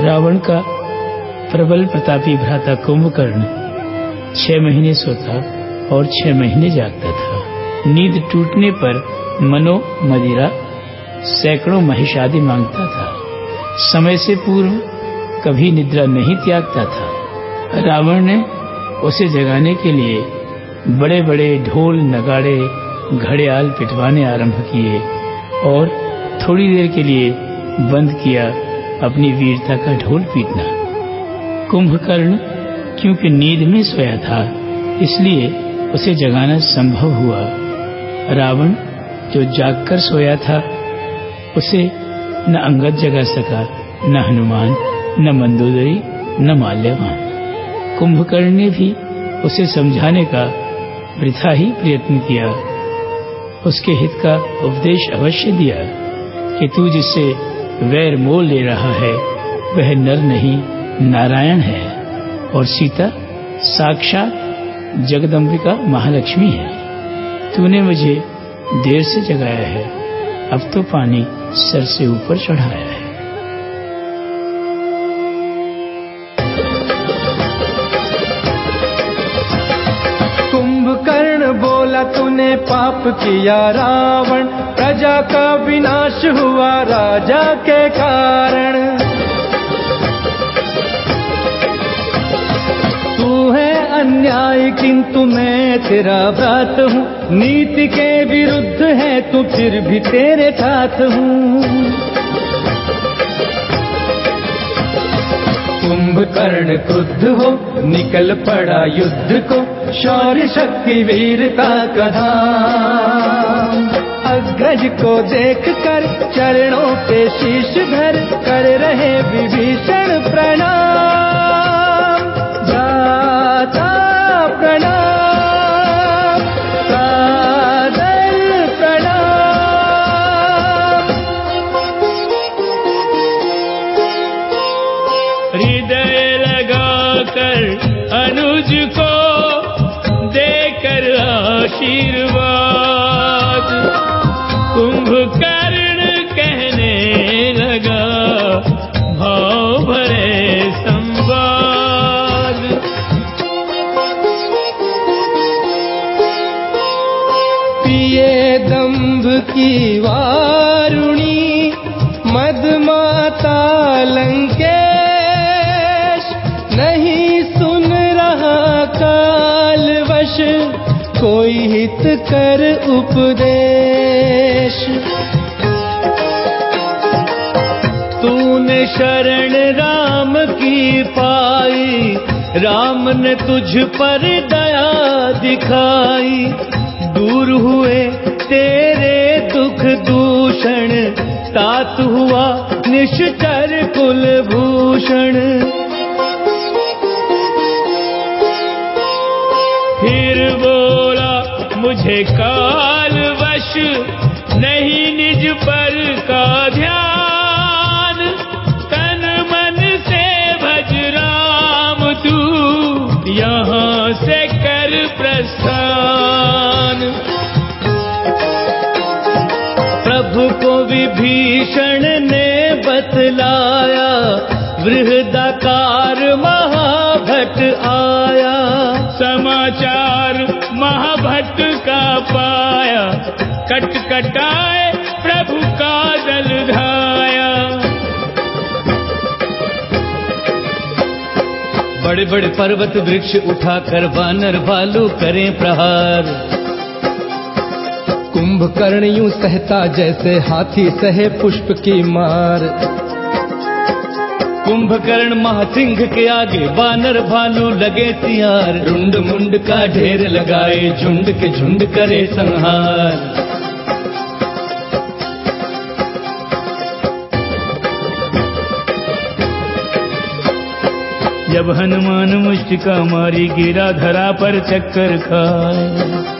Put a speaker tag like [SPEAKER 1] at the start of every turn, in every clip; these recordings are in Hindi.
[SPEAKER 1] रावण का प्रबल प्रतापी भ्राता कुंभकर्ण छह महीने सोता और छह महीने जागता था। नींद टूटने पर मनो मदिरा सैकड़ों महिषादि माँगता था। समय से पूर्व कभी निद्रा नहीं त्यागता था। रावण ने उसे जगाने के लिए बड़े बड़े ढोल, नगाड़े, घड़ियाल पिटवाने आरंभ किए और थोड़ी देर के लिए बंद किया अपनी वीरता का ढोल पीटना। कुंभकर्ण, क्योंकि नींद में सोया था, इसलिए उसे जगाना संभव हुआ। रावण, जो जागकर सोया था, उसे न अंगद जगा सका, न हनुमान, न मंदोदरी, न माल्यवान। कुंभकर्ण ने भी उसे समझाने का वृथा ही प्रयत्न किया। उसके हित का उपदेश अवश्य दिया कि तू जिससे वैर मोल ले रहा है, वह नर नहीं, नारायण है। और सीता साक्षात जगदम्बिका महालक्ष्मी है। तूने मुझे देर से जगाया है, अब तो पानी सर से ऊपर चढ़ाया है।
[SPEAKER 2] कुंभकर्ण बोला, तूने पाप किया, रावण प्रजा का विनाश हुआ राजा के कारण। तू है अन्याय, किंतु मैं तेरा भ्रात हूँ। नीति के विरुद्ध है, तू फिर भी तेरे साथ हूँ। कुंभकर्ण क्रुद्ध हो, निकल पड़ा युद्ध को, शौर्य शक्ति वीरता कथा अग्रज को देख कर चरणों पे शीश धर कर रहे विभीषण प्रणाम। जाता प्रणाम सादर प्रणाम।
[SPEAKER 1] हृदय लगाकर अनुज को
[SPEAKER 2] दंभ की वारुणी, मदमाता लंकेश, नहीं सुन रहा कालवश, कोई हित कर उपदेश। तूने शरण राम की पाई, राम ने तुझ पर दया दिखाई। दूर हुए, तेरे दुख दूषण तात हुआ निश्चर कुल भूषण
[SPEAKER 1] फिर बोला, मुझे काल वश नहीं निज पर को
[SPEAKER 2] विभीषण ने बतलाया वृहदाकार महाभट आया।
[SPEAKER 1] समाचार महाभट्ट का पाया कट कटाए प्रभु का दल धाया।
[SPEAKER 2] बड़े बड़े पर्वत वृक्ष उठाकर वानर भालू करें प्रहार। कुंभकर्ण यूँ सहता जैसे हाथी सहे पुष्प की मार। कुंभकर्ण महासिंह के आगे वानर भालू लगे सियार। रुंड मुंड का ढेर लगाए, झुंड के झुंड करे संहार।
[SPEAKER 1] जब हनुमान मुष्टिका मारी गिरा, धरा पर चक्कर खाए।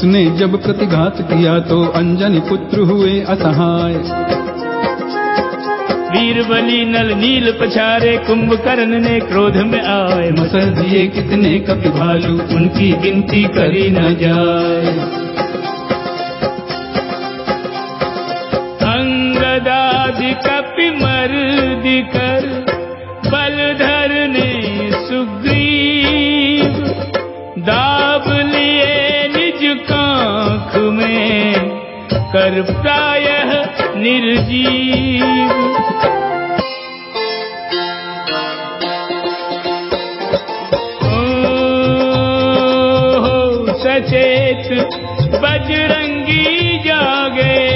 [SPEAKER 3] उसने जब प्रतिघात किया तो अंजनी पुत्र हुए असहाय।
[SPEAKER 1] वीर बली नल नील पछारे कुंभकर्ण ने क्रोध में आए।
[SPEAKER 3] मसल दिए कितने कपि भालू
[SPEAKER 1] उनकी गिनती करी न जाए। पर प्रायः निर्जीव। ओ सचेत बजरंगी जागे।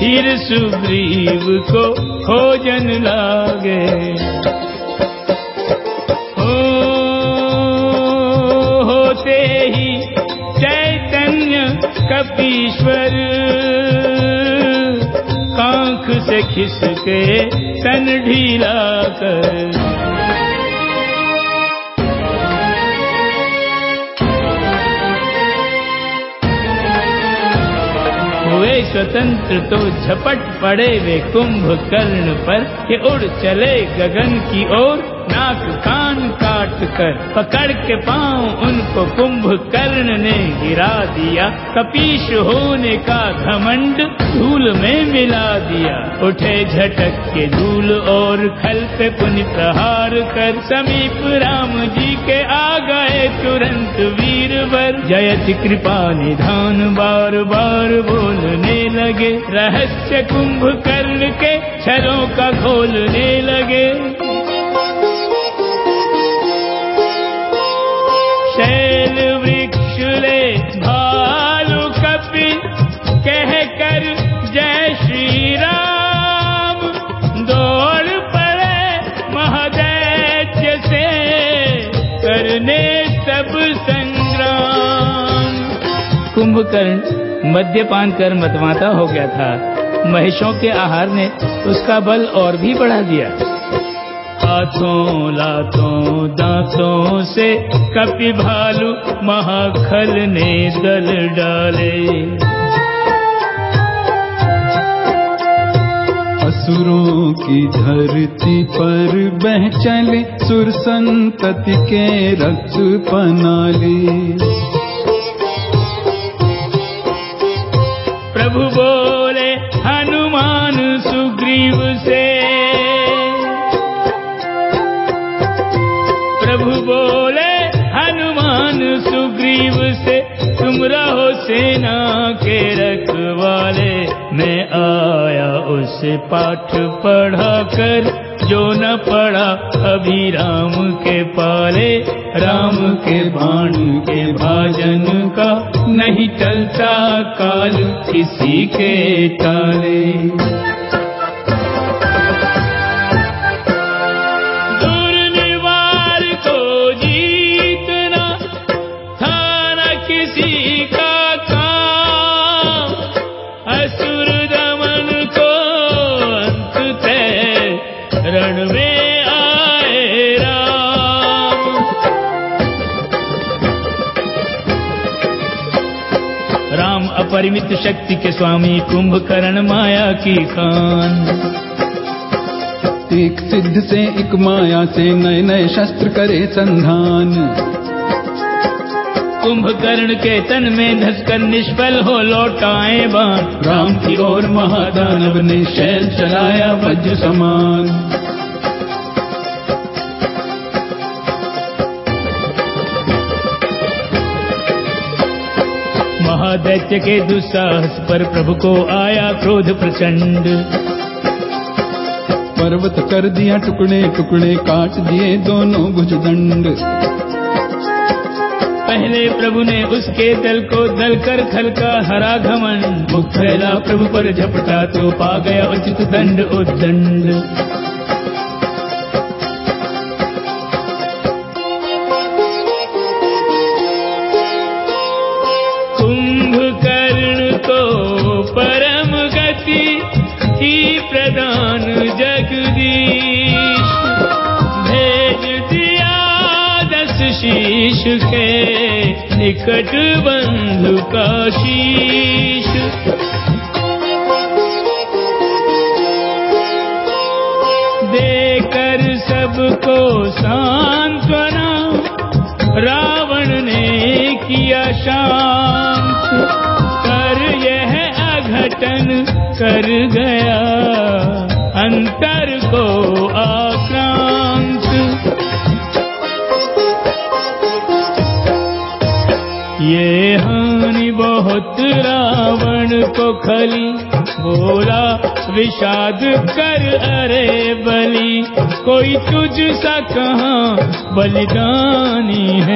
[SPEAKER 1] फिर सुग्रीव को खोजन लागे। चैतन्य कपीश्वर। कांख से खिसके तन ढीला कर। हुए स्वतंत्र तो झपट पड़े वे कुंभ कर्ण पर, के उड़ चले गगन की ओर। नाक कान काट कर पकड़ के पाँव उनको कुंभ कर्ण ने गिरा दिया। कपीश होने का घमंड धूल में मिला दिया। उठे झटक के धूल और खल पे पुनि प्रहार कर समीप राम जी के आ गए तुरंत वीरवर। जयति कृपा निधान बार बार बोलने लगे। रहस्य कुंभ कर्ण के छलों का खोलने लगे। वृक्ष ले भालू कपि कह कर जय श्री राम दौड़ पड़े महादैत्य से, करने सब संग्राम। कुंभकर्ण मद्यपान कर मतवाता हो गया था। महेशों के आहार ने उसका बल और भी बढ़ा दिया। हाथों, लातों, दांतों से कपि भालू महाखल ने दल डाले।
[SPEAKER 3] असुरों की धरती पर बह चले सुर संतति के रक्त पनाले।
[SPEAKER 1] प्रभु बोले, हनुमान सुग्रीव से सुग्रीव से तुम रहो सेना के रखवाले। मैं आया उसे पाठ पढ़ा कर जो न पढ़ा अभी राम के पाले। राम के बाण के भाजन का नहीं टलता काल किसी के टाले राम अपरिमित शक्ति के स्वामी कुंभकर्ण माया की खान।
[SPEAKER 3] एक सिद्ध से एक माया से नए नए शस्त्र करे संधान।
[SPEAKER 1] कुंभकर्ण के तन में धसकर निष्फल हो लौटाए बाण। राम की ओर महादानव ने शैल चलाया वज्र समान। महादैत्य के दुस्साहस पर प्रभु को आया क्रोध प्रचंड।
[SPEAKER 3] पर्वत कर दिया टुकड़े टुकड़े काट दिए दोनों भुजदंड।
[SPEAKER 1] पहले प्रभु ने उसके दल को दल कर खल का हरा घमन मुख फैला प्रभु पर झपटा तो पा गया उचित दंड उद्दंड। शीश के निकट बंधु का शीश। देकर सबको सांत्वना, रावण ने किया शांत। पर यह अघटन कर गया, अंतर को आक्रांत। ये हानि बहुत रावण को खली, बोला, विषाद कर, अरे बलि, कोई तुझ सा कहा बलिदानी है?